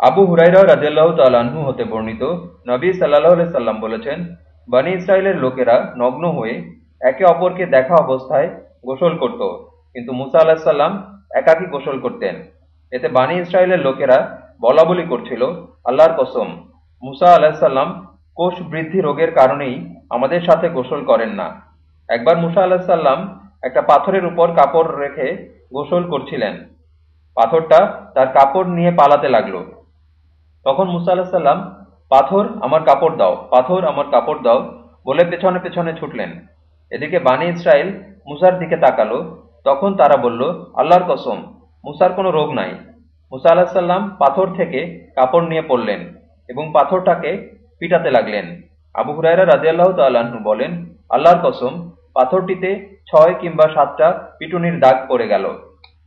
আবু হুরাইরা রাদিয়াল্লাহু তাআলাহু হতে বর্ণিত, নবী আলাইহি সাল্লাম বলেছেন, বনী ইসরায়েলের লোকেরা নগ্ন হয়ে একে অপরকে দেখা অবস্থায় গোসল করত, কিন্তু মুসা আলাহিসাল্লাম সাল্লাম একাকী গোসল করতেন। এতে বানী ইসরায়েলের লোকেরা বলাবলি করছিল, আল্লাহর কসম, মুসা আলাহিসাল্লাম সাল্লাম কোষ বৃদ্ধি রোগের কারণেই আমাদের সাথে গোসল করেন না। একবার মুসা আলাহিসাল্লাম সাল্লাম একটা পাথরের উপর কাপড় রেখে গোসল করছিলেন। পাথরটা তার কাপড় নিয়ে পালাতে লাগল। তখন মুসা আলাহিসাল্লাম সাল্লাম পাথর আমার কাপড় দাও, পাথর আমার কাপড় দাও। বলে পেছনে পেছনে ছুটলেন। এদিকে বানী ইসরায়েল মুসার দিকে তাকালো। তখন তারা বলল, আল্লাহর কসম, মুসার কোনো রোগ নাই। মুসা আলাহিসাল্লাম সাল্লাম পাথর থেকে কাপড় নিয়ে পড়লেন এবং পাথরটাকে পিটাতে লাগলেন। আবু হুরায়রা রাজিয়াল্লাহ তাল্লাহ্ন বলেন, আল্লাহর কসম, পাথরটিতে ছয় কিংবা সাতটা পিটুনির দাগ পড়ে গেল।